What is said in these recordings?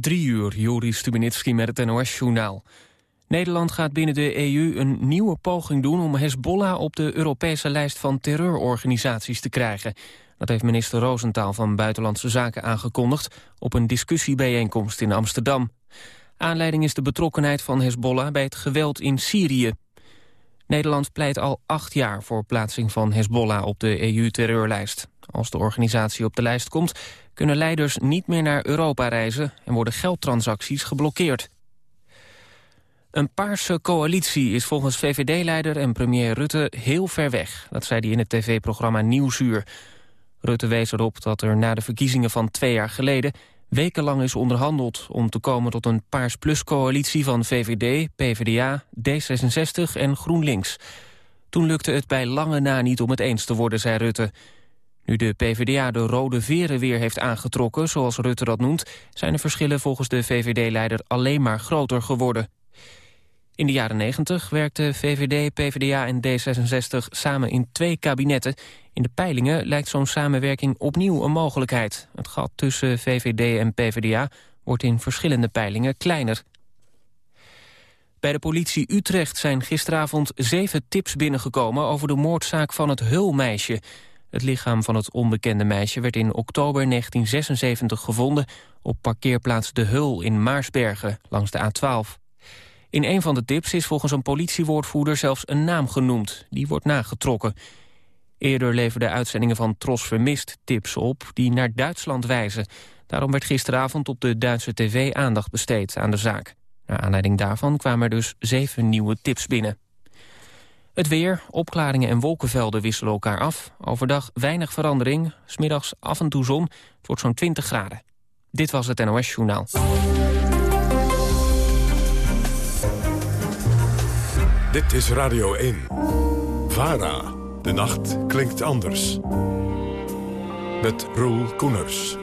Drie uur, Joris Stubenitski met het NOS-journaal. Nederland gaat binnen de EU een nieuwe poging doen... om Hezbollah op de Europese lijst van terreurorganisaties te krijgen. Dat heeft minister Roosentaal van Buitenlandse Zaken aangekondigd... op een discussiebijeenkomst in Amsterdam. Aanleiding is de betrokkenheid van Hezbollah bij het geweld in Syrië. Nederland pleit al acht jaar voor plaatsing van Hezbollah op de EU-terreurlijst. Als de organisatie op de lijst komt, kunnen leiders niet meer naar Europa reizen... en worden geldtransacties geblokkeerd. Een paarse coalitie is volgens VVD-leider en premier Rutte heel ver weg. Dat zei hij in het tv-programma Nieuwsuur. Rutte wees erop dat er na de verkiezingen van twee jaar geleden... wekenlang is onderhandeld om te komen tot een Paars Plus-coalitie... van VVD, PvdA, D66 en GroenLinks. Toen lukte het bij lange na niet om het eens te worden, zei Rutte... Nu de PvdA de rode veren weer heeft aangetrokken, zoals Rutte dat noemt... zijn de verschillen volgens de VVD-leider alleen maar groter geworden. In de jaren 90 werkten VVD, PvdA en D66 samen in twee kabinetten. In de peilingen lijkt zo'n samenwerking opnieuw een mogelijkheid. Het gat tussen VVD en PvdA wordt in verschillende peilingen kleiner. Bij de politie Utrecht zijn gisteravond zeven tips binnengekomen... over de moordzaak van het Hulmeisje... Het lichaam van het onbekende meisje werd in oktober 1976 gevonden... op parkeerplaats De Hul in Maarsbergen, langs de A12. In een van de tips is volgens een politiewoordvoerder zelfs een naam genoemd. Die wordt nagetrokken. Eerder leverden uitzendingen van Tros Vermist tips op die naar Duitsland wijzen. Daarom werd gisteravond op de Duitse tv aandacht besteed aan de zaak. Naar aanleiding daarvan kwamen er dus zeven nieuwe tips binnen. Het weer, opklaringen en wolkenvelden wisselen elkaar af. Overdag weinig verandering, smiddags af en toe zon. Het wordt zo'n 20 graden. Dit was het NOS Journaal. Dit is Radio 1. VARA. De nacht klinkt anders. Met Roel Koeners.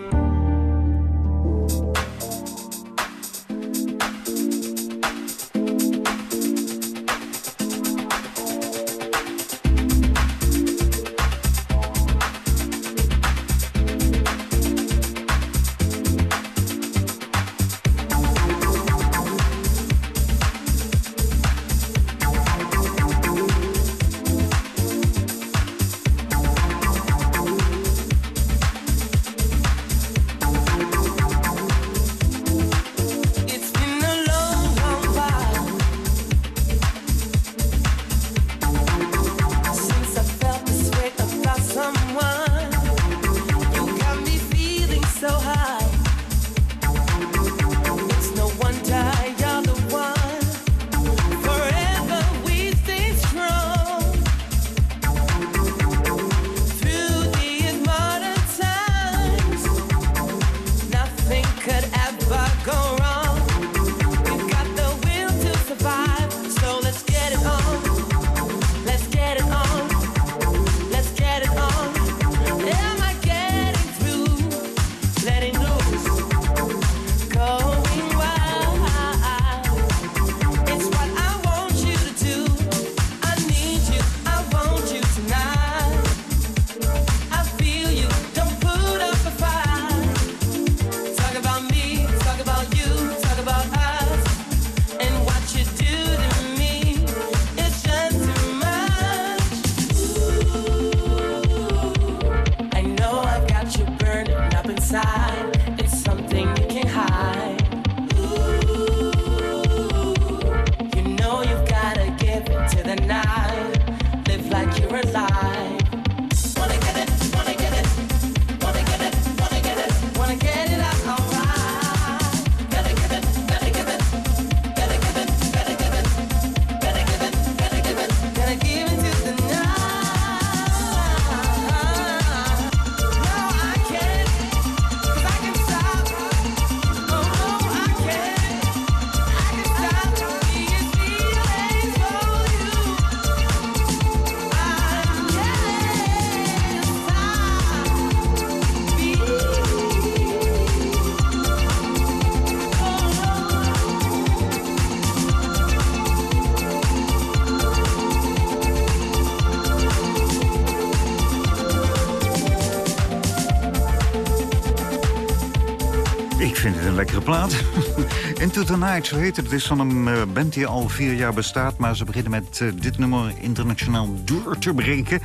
The Night, zo heet het. Het is van een uh, band die al vier jaar bestaat... maar ze beginnen met uh, dit nummer internationaal door te breken.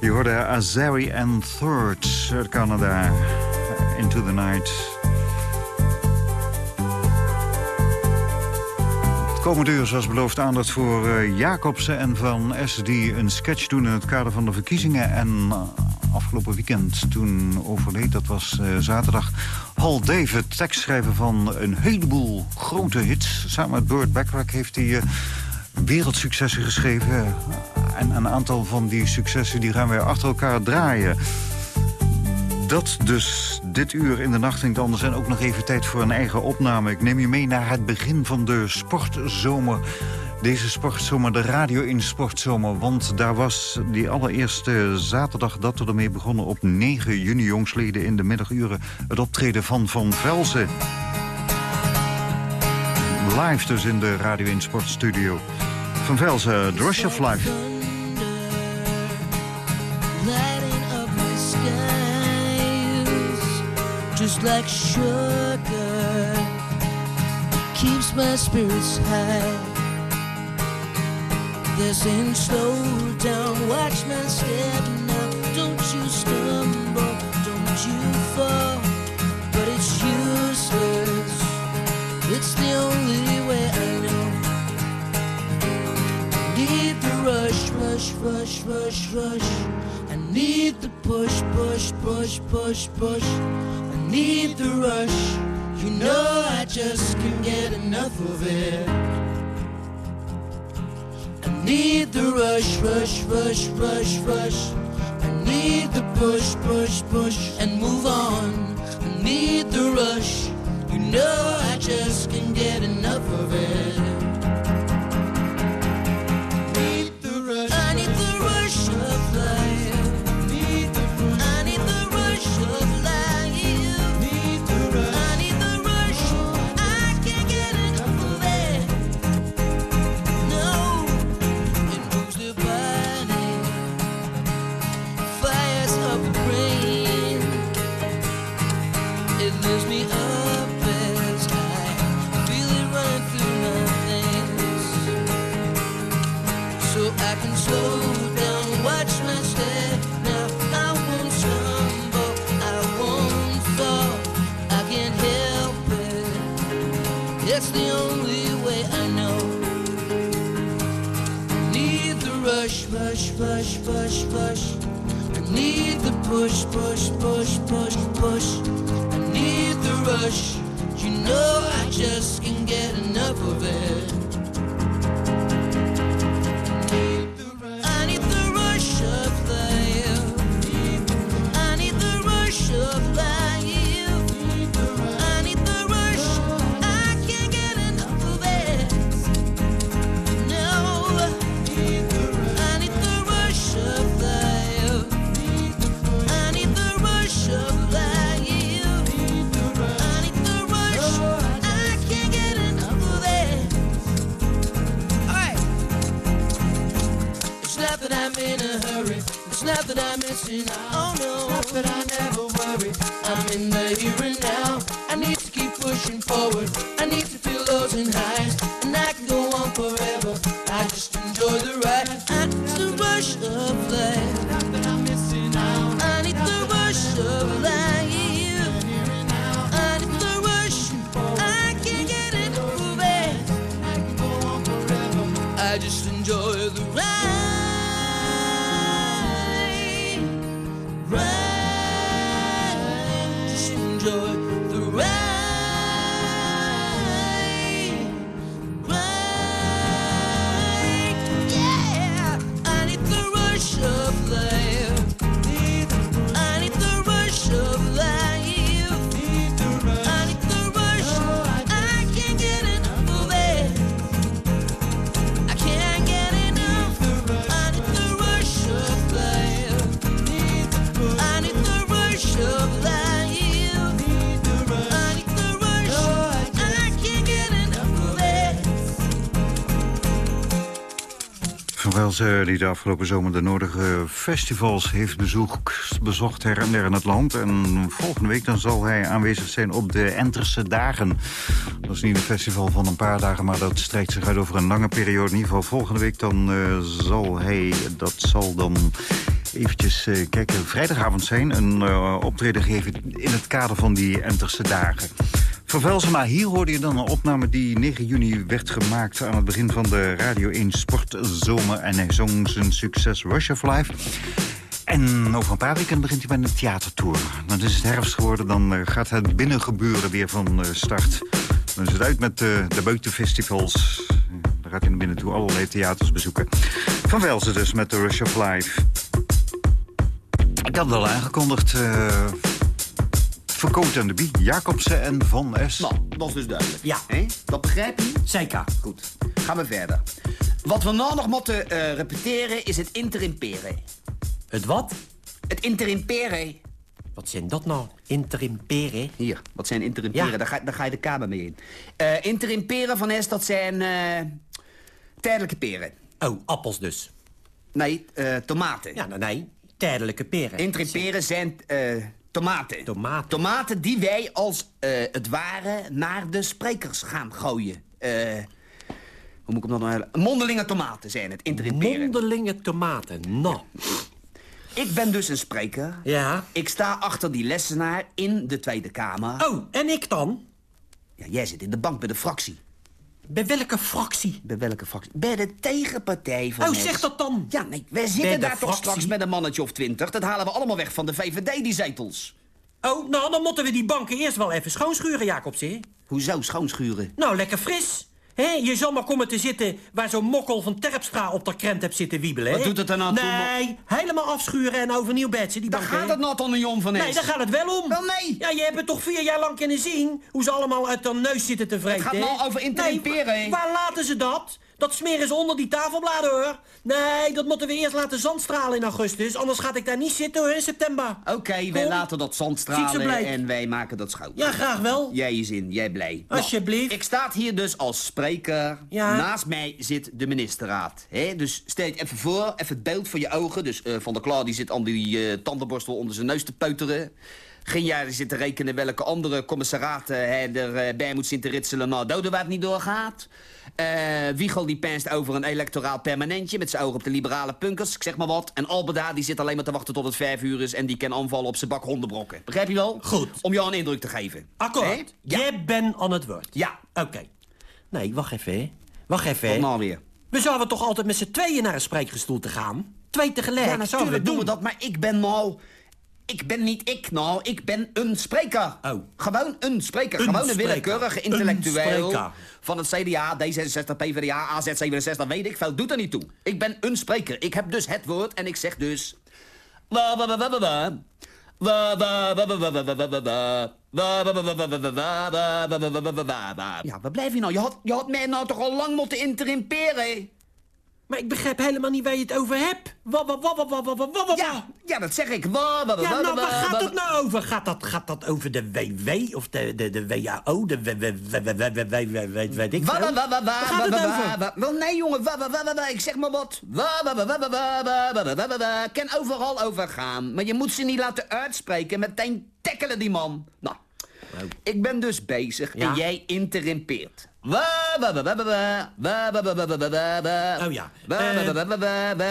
Je hoorde Azari and Third uit Canada. Into the Night. Komende uur, zoals beloofd, aandacht voor uh, Jacobsen en Van S... die een sketch doen in het kader van de verkiezingen. En afgelopen weekend toen overleed, dat was zaterdag Paul David, tekstschrijver van een heleboel grote hits. Samen met Burt Bacharach heeft hij uh, wereldsuccessen geschreven. En een aantal van die successen die gaan weer achter elkaar draaien. Dat dus dit uur in de nacht klinkt anders. En ook nog even tijd voor een eigen opname. Ik neem je mee naar het begin van de sportzomer deze sportzomer, de radio in sportzomer. Want daar was die allereerste zaterdag dat we ermee begonnen... op 9 juni jongsleden in de middaguren het optreden van Van Velzen. Live dus in de radio in sportstudio. Van Velzen, The Rush of Life. Just like sugar Keeps my spirits high They're saying slow down, watch my step now. Don't you stumble, don't you fall. But it's useless, it's the only way I know. Need the rush, rush, rush, rush, rush. I need the push, push, push, push, push. I need the rush. You know I just can't get enough of it need the rush, rush, rush, rush, rush. I need the push, push, push, and move on. I need the rush. You know I just can't get enough of it. Push, push, I need the push, push, push, push, push. I need the rush. You know I just can't get enough of it. that I mention. Oh no, not that I never worry. I'm in the hearing. show. Die de afgelopen zomer de nodige festivals heeft bezoekt, bezocht her en der in het land. En volgende week dan zal hij aanwezig zijn op de Enterse Dagen. Dat is niet een festival van een paar dagen, maar dat strekt zich uit over een lange periode. In ieder geval volgende week dan uh, zal hij, dat zal dan eventjes uh, kijken, vrijdagavond zijn. Een uh, optreden geven in het kader van die Enterse Dagen. Van Velsema, hier hoorde je dan een opname die 9 juni werd gemaakt... aan het begin van de Radio 1 Sportzomer. En hij zong zijn succes Rush of Life. En over een paar weken begint hij met een theatertour. Dan is het herfst geworden, dan uh, gaat het binnengebeuren weer van uh, start. Dan is het uit met uh, de buitenfestivals. Dan gaat hij naar binnen toe allerlei theaters bezoeken. Van Velsen dus met de Rush of Life. Ik had het al aangekondigd... Verkoot aan de Bie, Jacobsen en Van S. Nou, dat is dus duidelijk. Ja. He? Dat begrijp je? Zeker. Goed, gaan we verder. Wat we nou nog moeten uh, repeteren is het interimperen. Het wat? Het interimperen. Wat zijn dat nou? Interimperen? Hier, wat zijn interimperen? Ja. Daar, ga, daar ga je de kamer mee in. Uh, interimperen van S, dat zijn uh, tijdelijke peren. Oh, appels dus. Nee, tomaten. Ja, nee, nee. Tijdelijke peren. Interimperen zijn... Tomaten. Tomaten. Tomaten die wij als uh, het ware naar de sprekers gaan gooien. Uh, hoe moet ik hem dan nou... Mondelinge tomaten zijn het, interimperen. Mondelinge tomaten, nou. Ik ben dus een spreker. Ja. Ik sta achter die lessenaar in de Tweede Kamer. Oh, en ik dan? Ja, jij zit in de bank bij de fractie. Bij welke fractie? Bij welke fractie? Bij de tegenpartij van Oh, ons. zeg dat dan. Ja, nee, wij zitten daar toch straks met een mannetje of twintig. Dat halen we allemaal weg van de VVD, die zetels. Oh, nou, dan moeten we die banken eerst wel even schoonschuren, Jacobsie. Hoezo schoonschuren? Nou, lekker fris. Hé, je zal maar komen te zitten waar zo'n mokkel van Terpstra op de krent hebt zitten wiebelen? Wat doet het er nou toe, Nee, helemaal afschuren en overnieuw bedsen, die Daar banken. gaat het nou toch niet om van Nee, eens. daar gaat het wel om. Wel, nee. Ja, je hebt het toch vier jaar lang kunnen zien... hoe ze allemaal uit hun neus zitten te vreten. gaat hè? nou over interimperen, Nee, waar laten ze dat? Dat smeren ze onder die tafelbladen, hoor. Nee, dat moeten we eerst laten zandstralen in augustus. Anders ga ik daar niet zitten, hoor, in september. Oké, wij laten dat zand Ziet ze stralen blij. en wij maken dat schoon. Ja, graag wel. Jij je zin, jij blij. Nou, Alsjeblieft. ik sta hier dus als spreker. Ja. Naast mij zit de ministerraad. hè? Dus stel je even voor, even het beeld voor je ogen. Dus eh, Van der Klaar die zit aan die eh, tandenborstel onder zijn neus te peuteren. Geen jaar zit te rekenen welke andere commissaraten hij erbij moet zitten ritselen. Nou, doden waar het niet doorgaat. Eh Wiegel die penst over een electoraal permanentje... met zijn ogen op de liberale punkers, ik zeg maar wat. En Albeda die zit alleen maar te wachten tot het vijf uur is... en die kan aanvallen op zijn bak hondenbrokken. Begrijp je wel? Goed. Om jou een indruk te geven. Akkoord. Ja. Jij bent aan het woord. Ja. Oké. Nee, wacht even, hè. Wacht even, hè. Nou weer? We zouden toch altijd met z'n tweeën naar een spreekgestoel te gaan? Twee tegelijk. Ja, natuurlijk doen we doen. dat, maar ik ben nou... Ik ben niet ik, nou. Ik ben een spreker. Gewoon een spreker. Gewoon een willekeurige intellectueel. Van het CDA, D66, PvdA, AZ67, weet ik veel. Doet er niet toe. Ik ben een spreker. Ik heb dus het woord en ik zeg dus... Wa. Ja, waar blijf je nou? Je had, je had mij nou toch al lang moeten interimperen? Maar ik begrijp helemaal niet waar je het over hebt. Wa, wa, wa, wa, wa, wa, wa, wa, wa. Ja, ja, dat zeg ik. Wa, wa, wa, Ja, wa, nou, wa, waar gaat wa, het nou over? Gaat dat, gaat dat over de WW of de, de, de WHO? De weet, ik Wa, veel? wa, wa, wa, wa. Wel, nee, jongen, wa, wa, wa, wa, wa, ik zeg maar wat. Wa, wa, wa, wa, wa, wa, wa, wa, wa. Kan overal over gaan, maar je moet ze niet laten uitspreken. Meteen tackelen die man. Nou, ik ben dus bezig en jij interimpeert. Oh ja.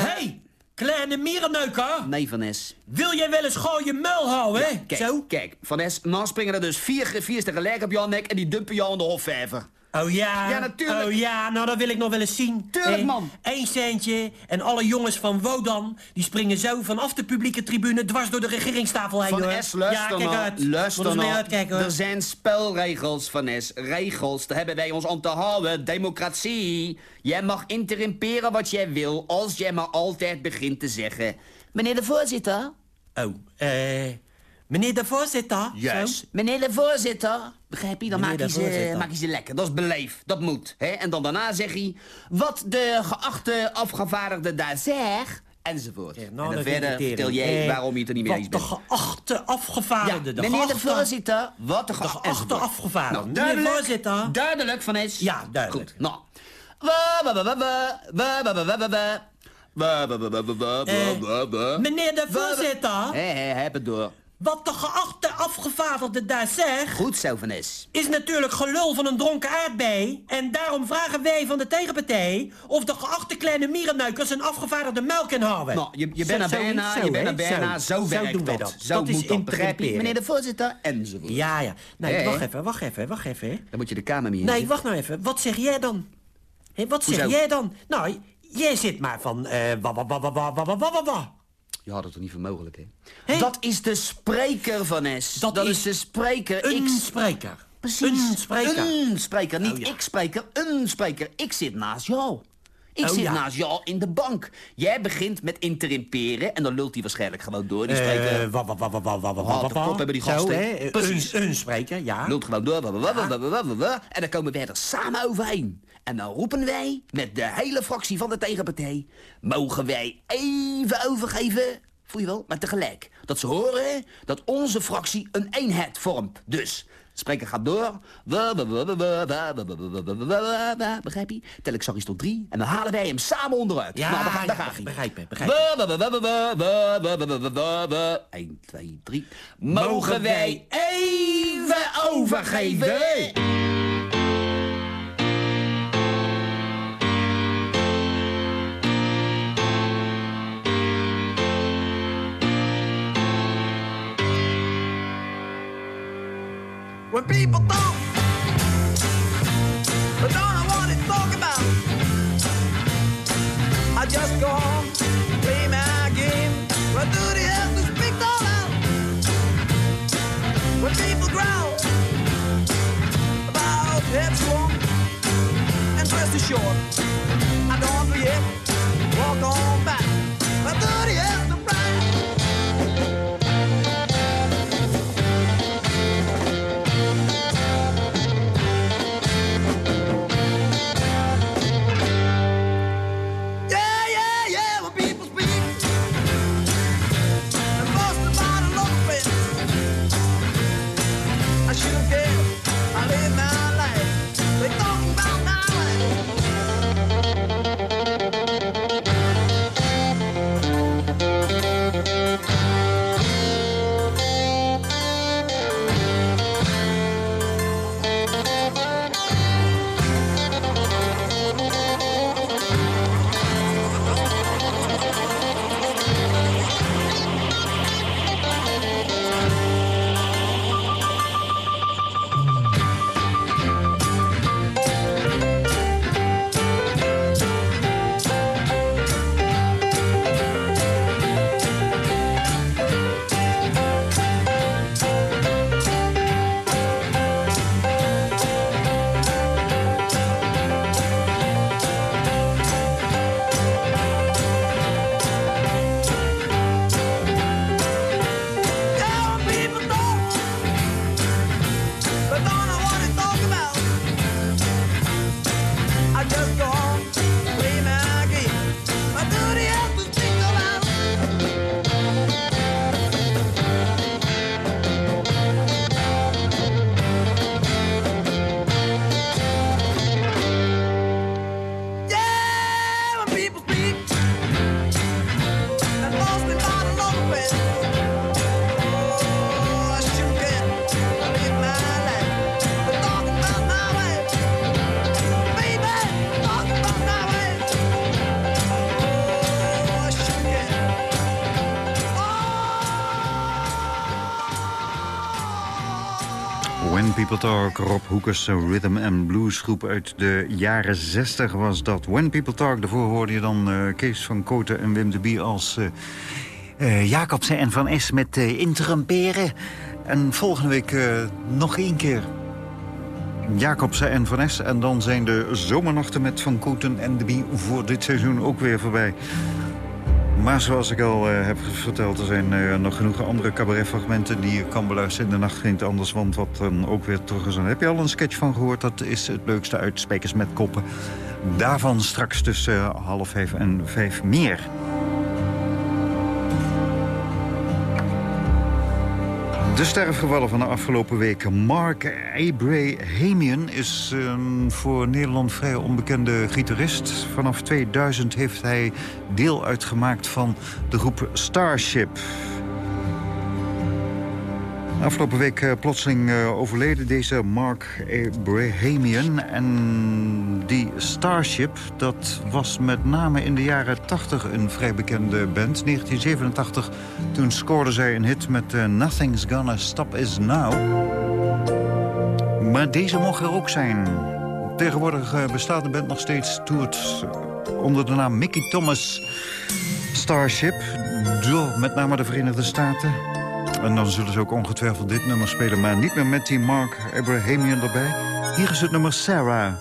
hey, kleine mierenneuker. Nee, Vanes. Wil jij wel eens gewoon je muil houden? Ja, Zo? kijk, Vanes, springen er dus vier griffiers tegelijk op jouw nek en die dumpen jou in de hofvijver. Oh ja? Ja, natuurlijk. Oh ja, nou dat wil ik nog wel eens zien. Tuurlijk, man. Eén centje en alle jongens van Wodan... die springen zo vanaf de publieke tribune dwars door de regeringstafel heen, Van hoor. S, luister ja, kijk nou. uit. Luister Moet nou. uitkijken, hoor. Er zijn spelregels, Van S. Regels, daar hebben wij ons aan te houden. Democratie. Jij mag interimperen wat jij wil... als jij maar altijd begint te zeggen... Meneer de voorzitter. Oh, eh... Meneer de voorzitter. Juist. Meneer de voorzitter. Begrijp je? Dan maak je, ze, maak je, ze, lekker. Dat is beleefd. Dat moet. Hè? En dan daarna zeg je... Wat de geachte afgevaardigde daar zegt... Enzovoort. En nou, dan verder vertel jij waarom je het er niet mee eens bent. Wat de geachte afgevaardigde. Ja, meneer de voorzitter. Wat de, geachte afgevaardigde. Nou, duidelijk, voorzitter. duidelijk van is. Ja, duidelijk. Goed. Nou. Meneer de voorzitter. Hé, hey, heb het door wat de geachte afgevaardigde daar zegt... Goed zo, Van Es. is natuurlijk gelul van een dronken aardbei. En daarom vragen wij van de tegenpartij... of de geachte kleine mierennuikers een afgevaardigde melk inhouden. Nou, je, je bent Zo- bijna, zo, je bent er bijna. Zo, Zo werkt dat. dat. Zo Dat is moet dat, begrijp je? Meneer de voorzitter, enzovoort. Ja, ja. Nee, wacht even, wacht even, wacht even. Dan moet je de kamer mee in Nee, wacht nou even. Wat zeg jij dan? Wat zeg jij dan? Nou, jij zit maar van... wa, wa, wa, wa, wa, wa, wa, wa, wa. Je had het toch niet voor mogelijk, hè? Dat is de spreker, Van Es. Dat is, is de spreker. Een Ik spreker. Precies. Een spreker. Een spreker. Niet Oh, ja. ik spreker, een spreker. Ik zit naast jou. Ik Oh, zit ja. naast jou in de bank. Jij begint met interrimperen en dan lult hij waarschijnlijk gewoon door. Die spreker Eh, wa, wa, wa, wa, wa, wa, wa, Wat wa, de wa. kop hebben die gasten. Precies. Een, spreker, ja. lult gewoon door. En dan komen wij er samen overheen. En dan roepen wij met de hele fractie van de tegenpartij... mogen wij even overgeven, voel je wel, maar tegelijk. Dat ze horen dat onze fractie een eenheid vormt. Dus, spreker gaat door. Begrijp je? Tel ik sorry tot drie en dan halen wij hem samen onderuit. Ja, nou, je. je Begrijp je, begrijp 1, 2, 3. Mogen wij even overgeven? When people talk, but don't know what to talk about. I just go on, play my game. Do they have to speak all out? When people growl about headstrong and dress too short, I don't forget, walk on back. What do People Talk, Rob Hoekers, Rhythm and Blues groep uit de jaren 60 was dat. When People Talk, daarvoor hoorde je dan eh, Kees van Koten en Wim de Bie als eh eh, Jacobsen en Van S met interrumperen. En volgende week nog één keer Jacobsen en Van S. En dan zijn de zomernachten met Van Koten en de Bie voor dit seizoen ook weer voorbij. Maar zoals ik al eh, heb verteld, er zijn eh, nog genoeg andere cabaretfragmenten... die je kan beluisteren in de nacht geen anders, want wat dan ook weer terug is. En heb je al een sketch van gehoord, dat is het leukste uit Spekers met Koppen. Daarvan straks tussen eh, half vijf en vijf meer. De sterfgevallen van de afgelopen weken. Mark Abrahamian is een voor Nederland vrij onbekende gitarist. Vanaf 2000 heeft hij deel uitgemaakt van de groep Starship. Afgelopen week uh, plotseling uh, overleden deze Mark Abrahamian. En die Starship, dat was met name in de jaren 80 een vrij bekende band. 1987, toen scoorde zij een hit met uh, Nothing's Gonna Stop Us Now. Maar deze mocht er ook zijn. Tegenwoordig bestaat de band nog steeds, toert onder de naam Mickey Thomas Starship. Door met name de Verenigde Staten. En dan zullen ze ook ongetwijfeld dit nummer spelen... maar niet meer met die Mark Abrahamian erbij. Hier is het nummer Sarah.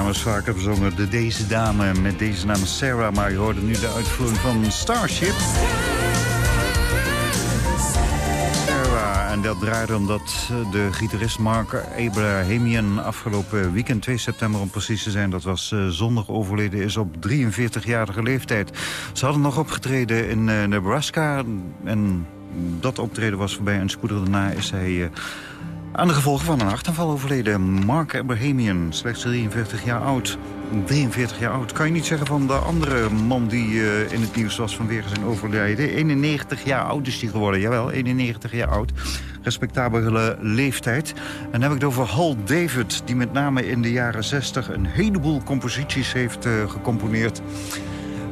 Vaker verzongen. De Deze Dame met deze naam Sarah. Maar je hoorde nu de uitvoering van Starship. Sarah. en dat draaide omdat de gitarist Mark Abrahamian afgelopen weekend, 2 september om precies te zijn, dat was uh, zondag overleden is op 43-jarige leeftijd. Ze hadden nog opgetreden in uh, Nebraska en dat optreden was voorbij en spoedig daarna is hij... Aan de gevolgen van een hartaanval overleden. Mark Abrahamian, slechts 43 jaar oud. 43 jaar oud. Kan je niet zeggen van de andere man die uh, in het nieuws was vanwege zijn overlijden. 91 jaar oud is hij geworden. Jawel, 91 jaar oud. Respectabele leeftijd. En dan heb ik het over Hal David... die met name in de jaren 60 een heleboel composities heeft uh, gecomponeerd.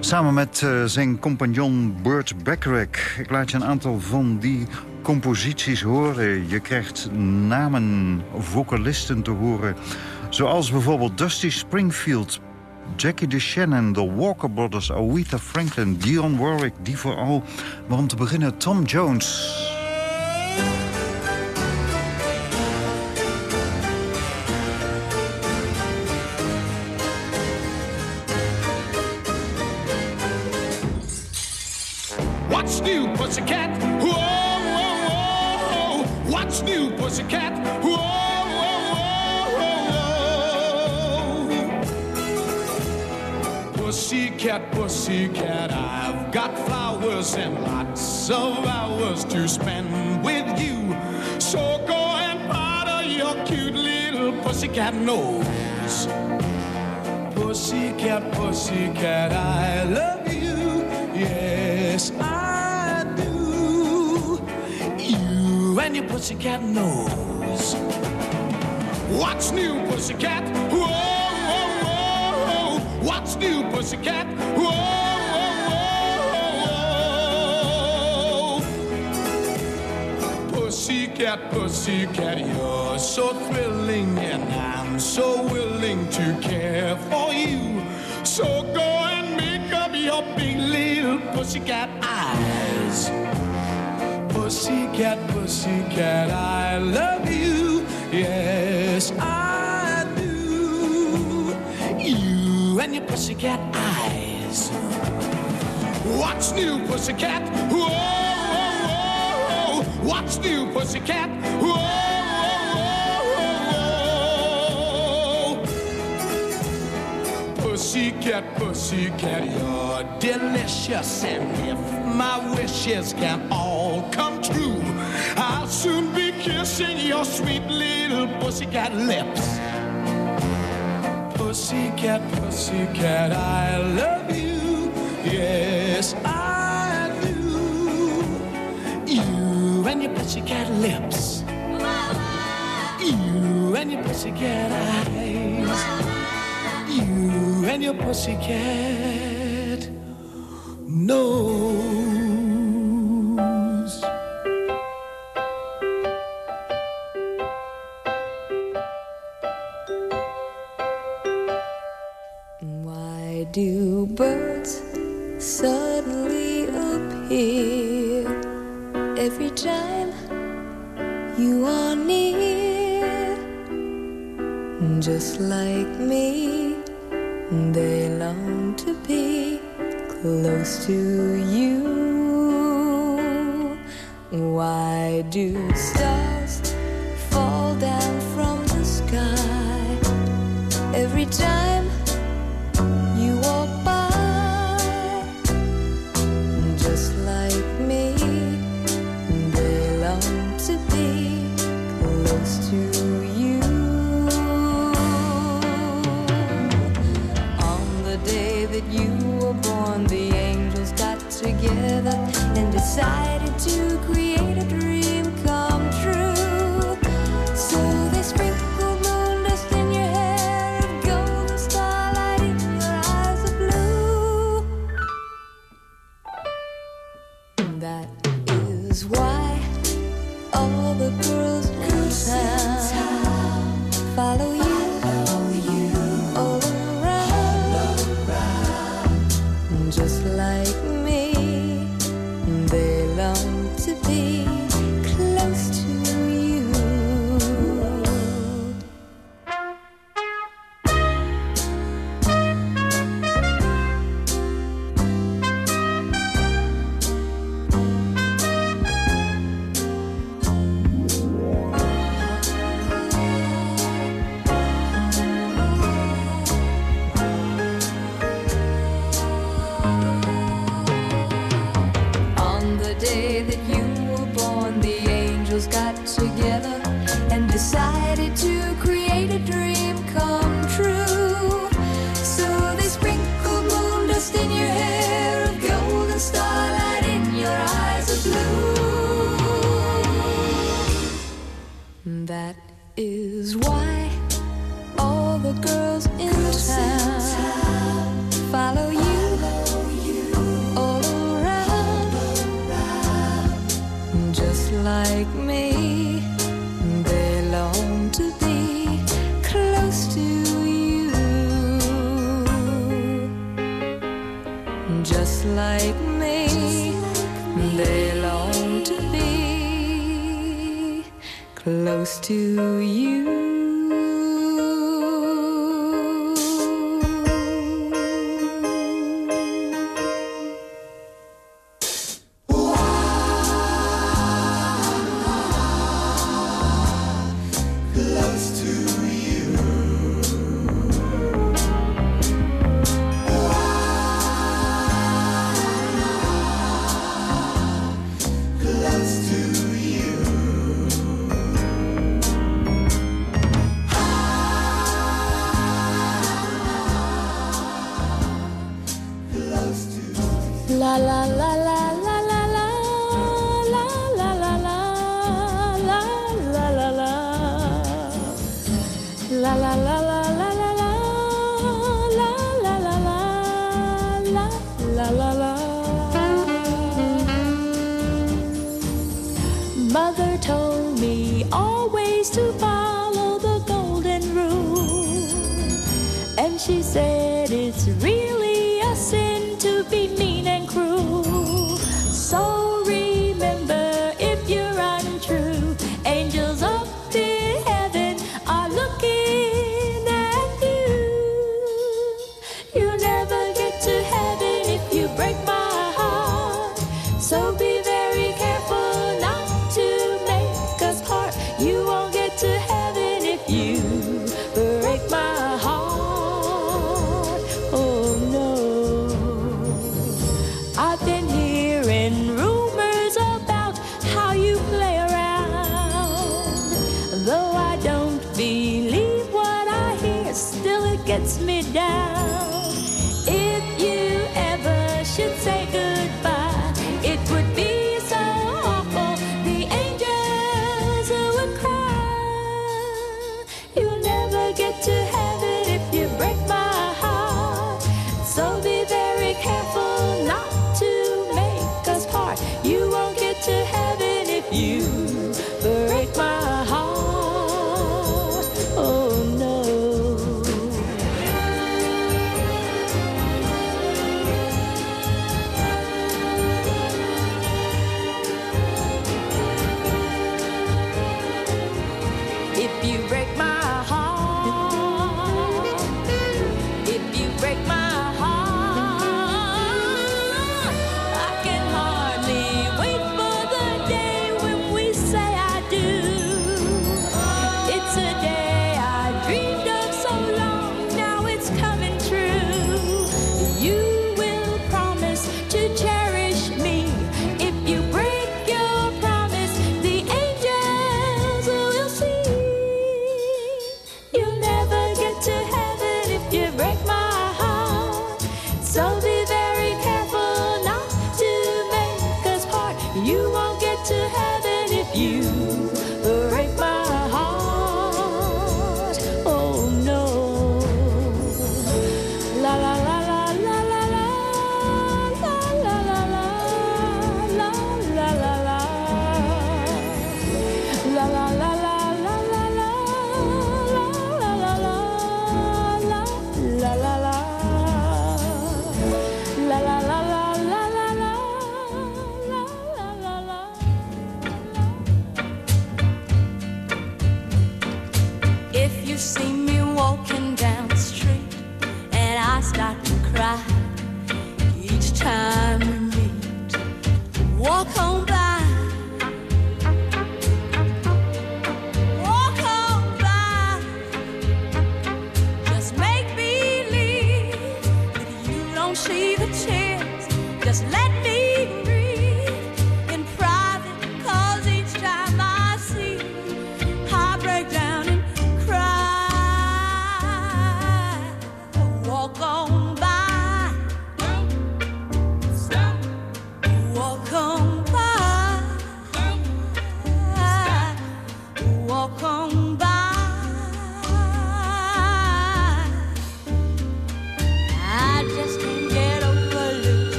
Samen met uh, zijn compagnon Burt Bacharach. Ik laat je een aantal van die composities horen. Je krijgt namen, vocalisten te horen... Zoals bijvoorbeeld Dusty Springfield, Jackie DeShannon, de Walker Brothers, Aretha Franklin, Dionne Warwick, die vooral. Maar om te beginnen Tom Jones. What's new, pussycat? New, pussycat? Whoa. whoa, whoa, whoa. Pussycat, pussycat, I've got flowers and lots of hours to spend with you. So go and powder your cute little pussycat nose. Pussycat, pussycat, I love you. Yes, I your pussycat nose. What's new, pussycat? Whoa! What's new, pussycat? Whoa, whoa, whoa, Pussycat, pussycat, you're so thrilling, and I'm so willing to care for you. So go and make up your big little pussycat eyes. Pussycat, pussycat, I love you. Yes, I do. You and your pussycat eyes. What's new, pussycat? Whoa, whoa, whoa. What's new, pussycat? Whoa, whoa, whoa. Pussycat, pussycat, you're delicious. And if my wishes can all come true, I'll soon be kissing your sweet little pussycat lips pussycat, pussycat, I love you. Yes, I do. You and your pussycat lips. You and your pussycat eyes. You and your pussycat Just like me, they long to be close to you. Why do stars desire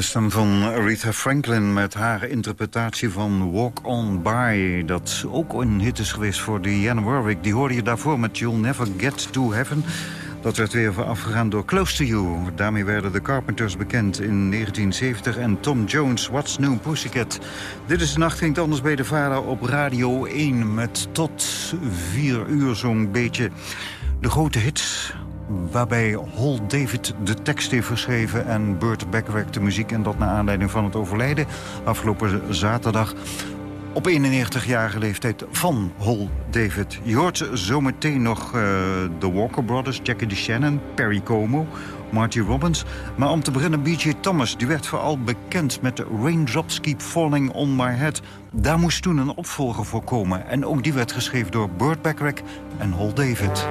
de stem van Aretha Franklin met haar interpretatie van Walk On By. Dat ook een hit is geweest voor Diana Warwick. Die hoorde je daarvoor met You'll Never Get To Heaven. Dat werd weer afgegaan door Close To You. Daarmee werden de Carpenters bekend in 1970 en Tom Jones, What's New Pussycat. Dit is de Nacht Klinkt Anders bij de Vara op Radio 1... met tot vier uur zo'n beetje de grote hits waarbij Hol David de tekst heeft geschreven... en Burt Bacharach de muziek en dat naar aanleiding van het overlijden... afgelopen zaterdag op 91-jarige leeftijd van Hol David. Je hoort zometeen nog eh, de Walker Brothers, Jackie DeShannon, Perry Como... Marty Robbins. Maar om te beginnen B.J. Thomas. Die werd vooral bekend met Raindrops Keep Falling on My Head. Daar moest toen een opvolger voor komen. En ook die werd geschreven door Burt Bacharach en Hol David.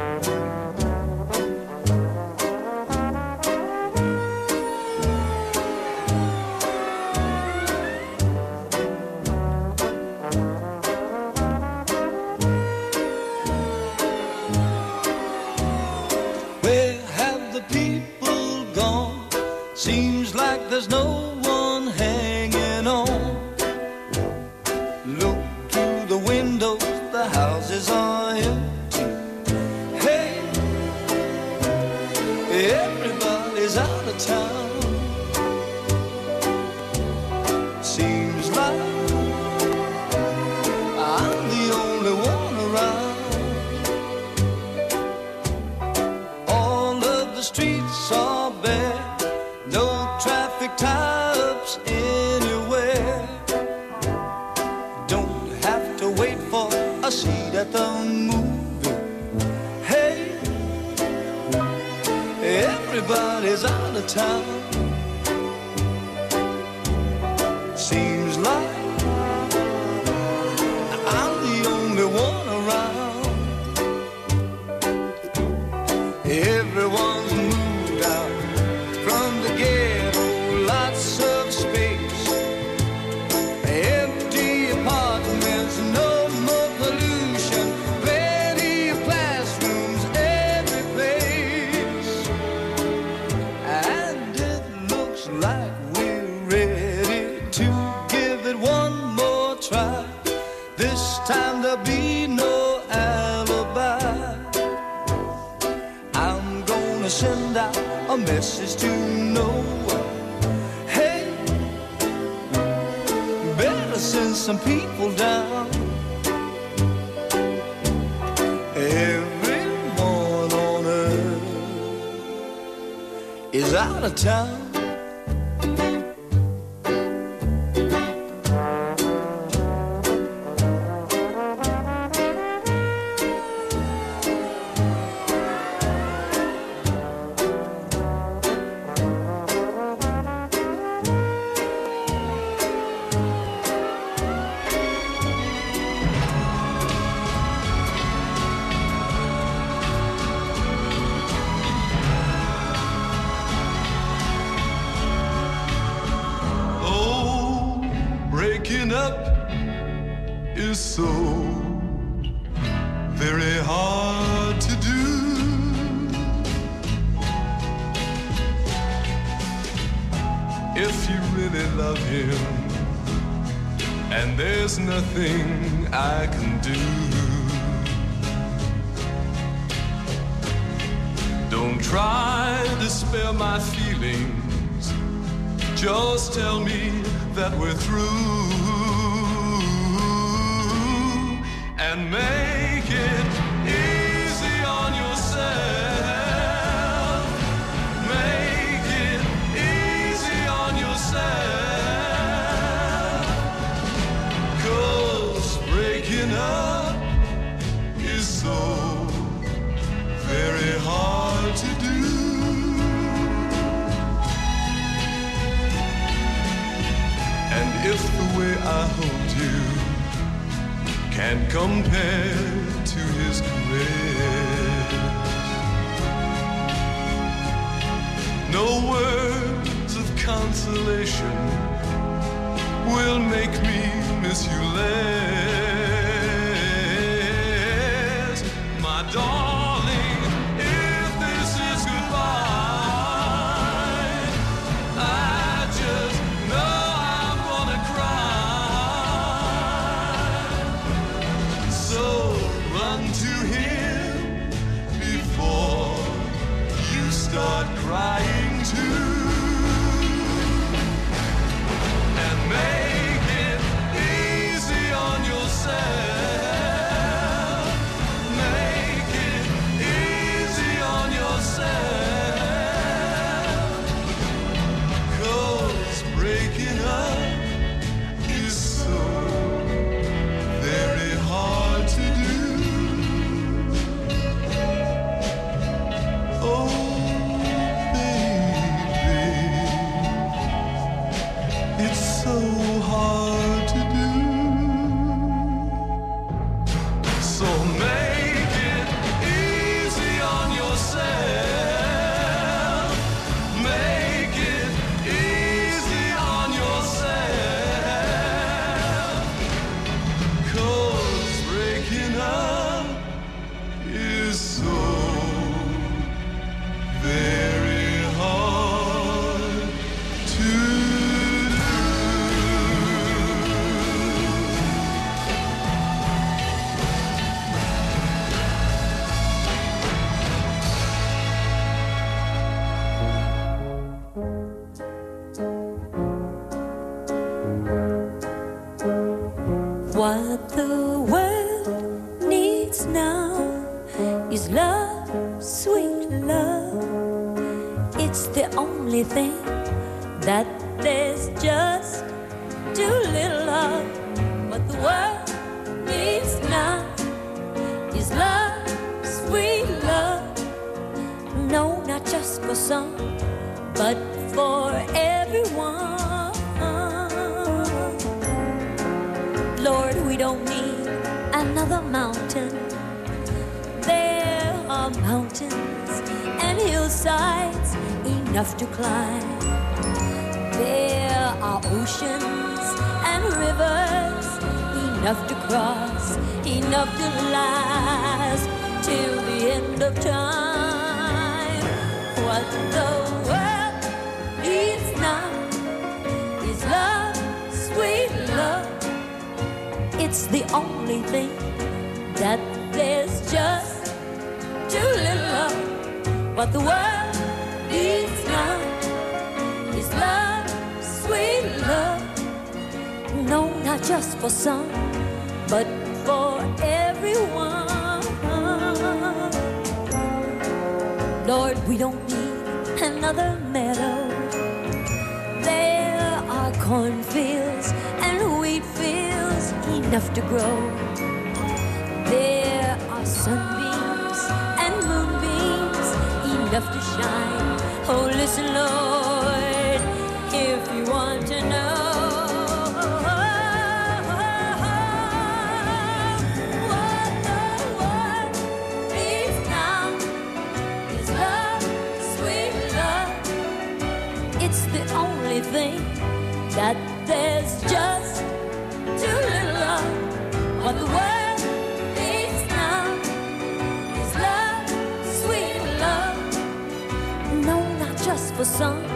Compare enough to grow. There are sunbeams and moonbeams enough to shine. Oh, listen, Lord. for some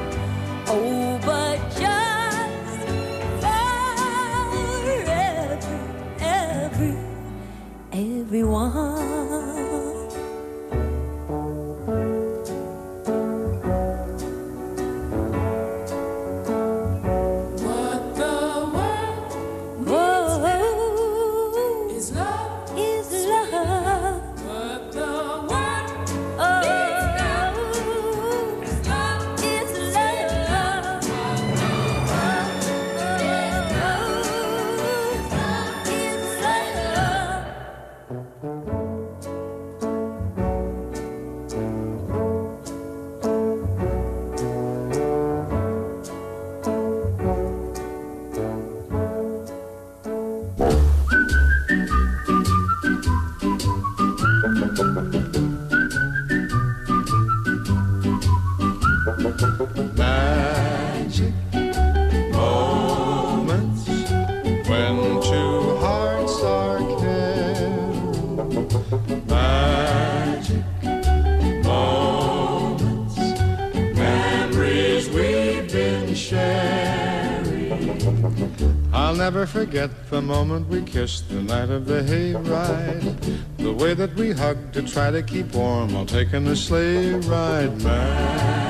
never forget the moment we kissed the night of the hayride. The way that we hugged to try to keep warm while taking the sleigh ride, man.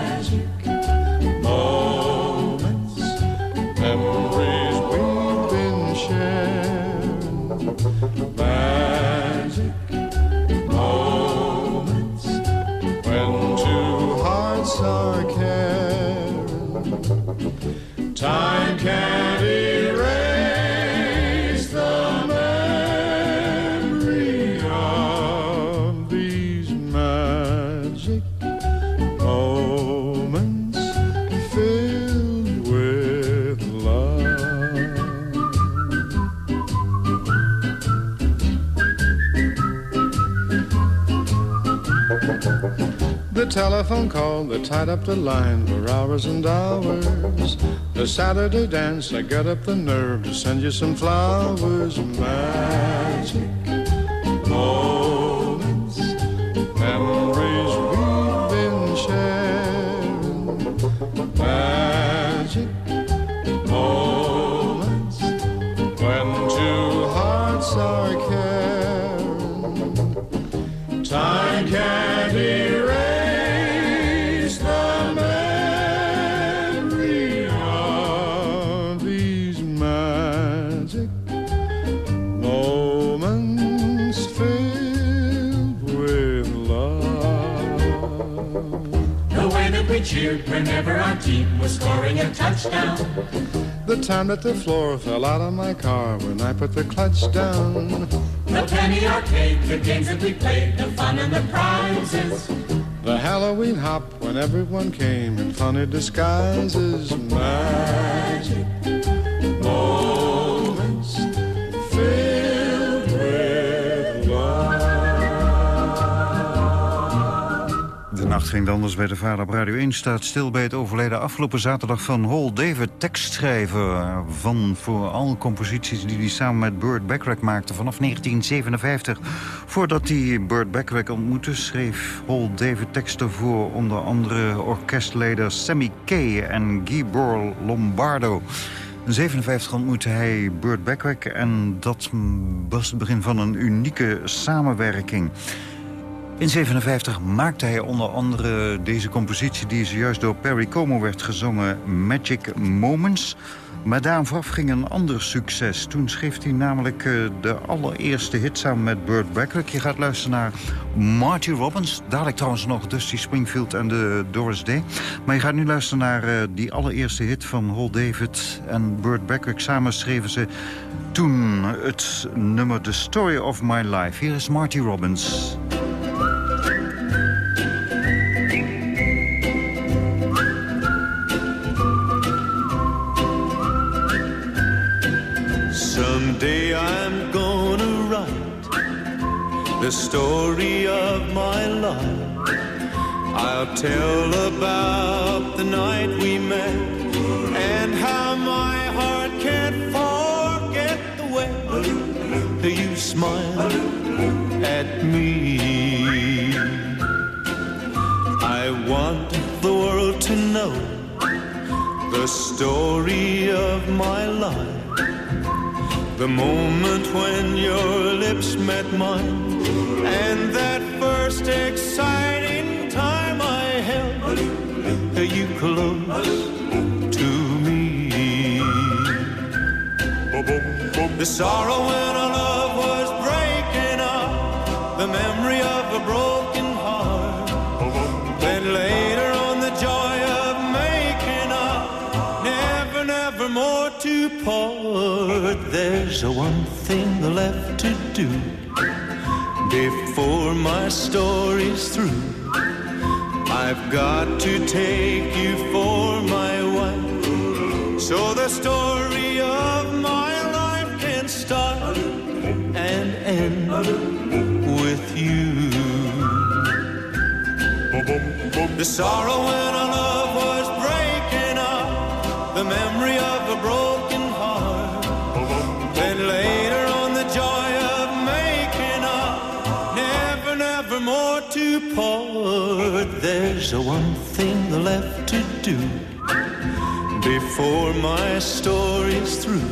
They tied up the line for hours and hours. The Saturday dance, I got up the nerve to send you some flowers, magic scoring a touchdown. The time that the floor fell out of my car when I put the clutch down. The penny arcade, the games that we played, the fun and the prizes. The Halloween hop when everyone came in funny disguises. Magic moments Nacht ging anders bij de vader op Radio 1 staat stil bij het overlijden afgelopen zaterdag van Hall David, tekstschrijver van vooral composities die hij samen met Burt Bacharach maakte vanaf 1957. Voordat hij Burt Bacharach ontmoette schreef Hall David teksten voor onder andere orkestleiders Sammy Kaye en Gibor Lombardo. In 57 ontmoette hij Burt Bacharach en dat was het begin van een unieke samenwerking. In 57 maakte hij onder andere deze compositie... die zojuist door Perry Como werd gezongen, Magic Moments. Maar daaraan vooraf ging een ander succes. Toen schreef hij namelijk eh, de allereerste hit samen met Burt Bacharach. Je gaat luisteren naar Marty Robbins. Dadelijk trouwens nog Dusty Springfield en de Doris Day. Maar je gaat nu luisteren naar eh, die allereerste hit van Hall David en Burt Bacharach. Samen schreven ze toen het nummer The Story of My Life. Hier is Marty Robbins. Someday I'm gonna write the story of my life. I'll tell about the night we met and how my heart can't forget the way you smiled at me. I want the world to know the story of my life. The moment when your lips met mine And that first exciting time I held you close to me. The sorrow when our love was breaking up The memory of There's a one thing left to do Before my story's through. I've got to take you for my wife. So the story of my life can start and end with you. The sorrow when our love was breaking up The memory of a broken There's one thing left to do Before my story's through.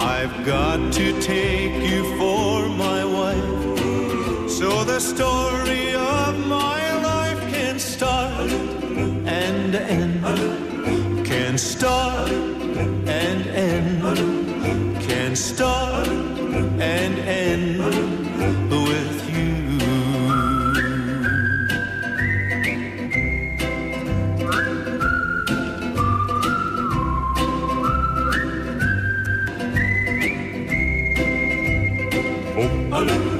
I've got to take you for my wife So the story of my life can start and end. Can start and end. Can start and end with you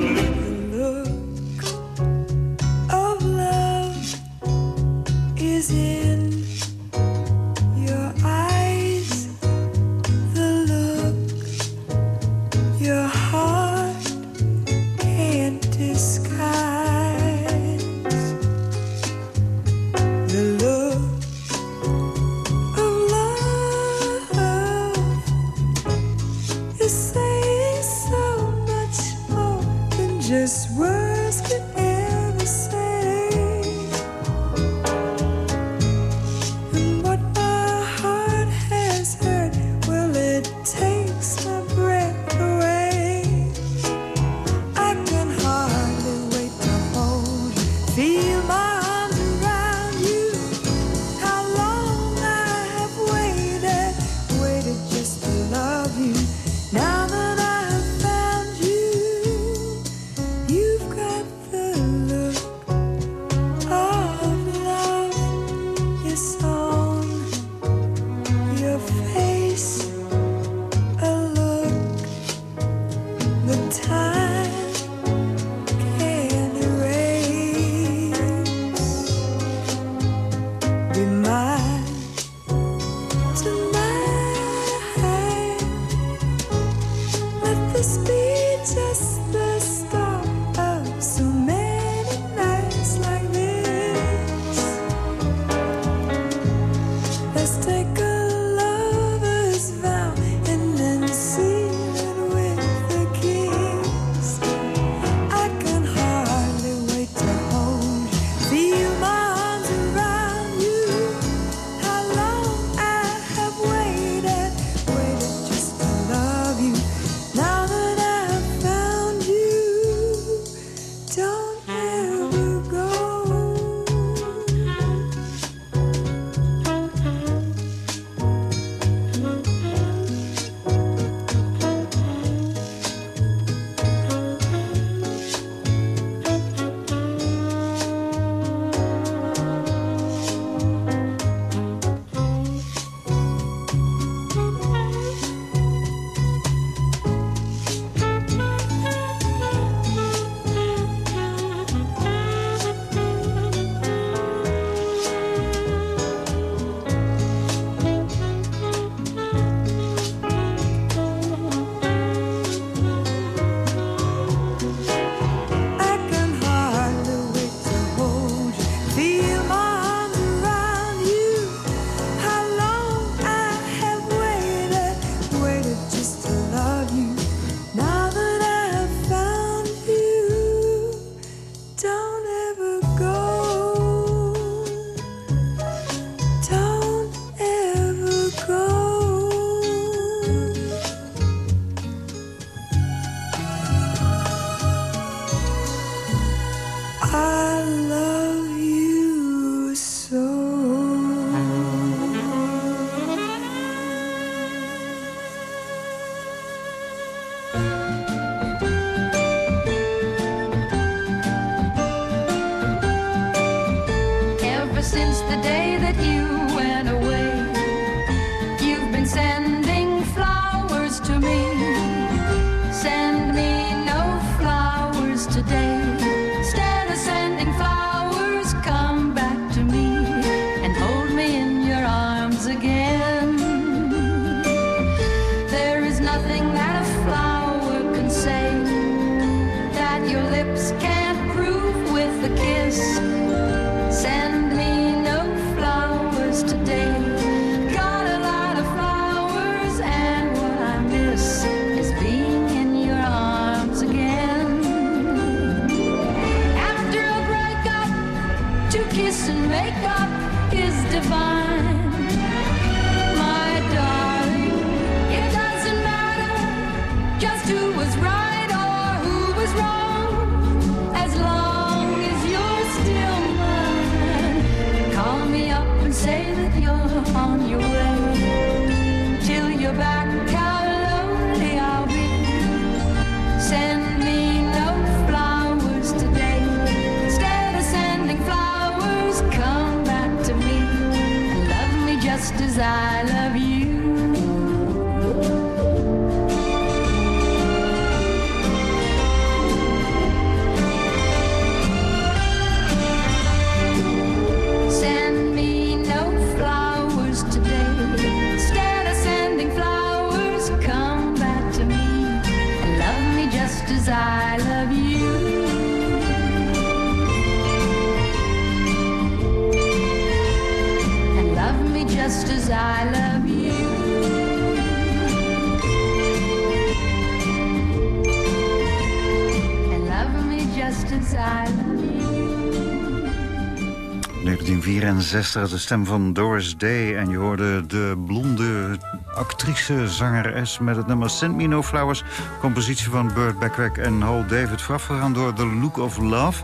1964, de stem van Doris Day. En je hoorde de blonde actrice, zangeres met het nummer Send Me No Flowers. Compositie van Burt Bacharach en Hal David. Voorafgegaan door The Look of Love.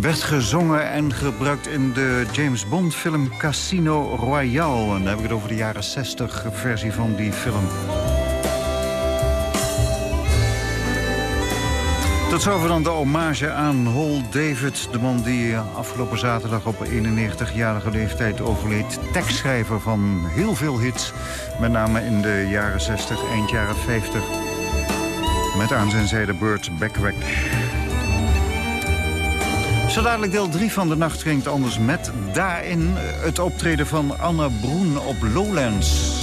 Werd gezongen en gebruikt in de James Bond film Casino Royale. En dan heb ik het over de jaren 60 versie van die film. Tot zover dan de hommage aan Hall David. De man die afgelopen zaterdag op 91-jarige leeftijd overleed. Tekstschrijver van heel veel hits. Met name in de jaren 60, eind jaren 50. Met aan zijn zijde Burt Bacharach. Zo dadelijk deel 3 van de nacht het anders met daarin het optreden van Anne Broen op Lowlands.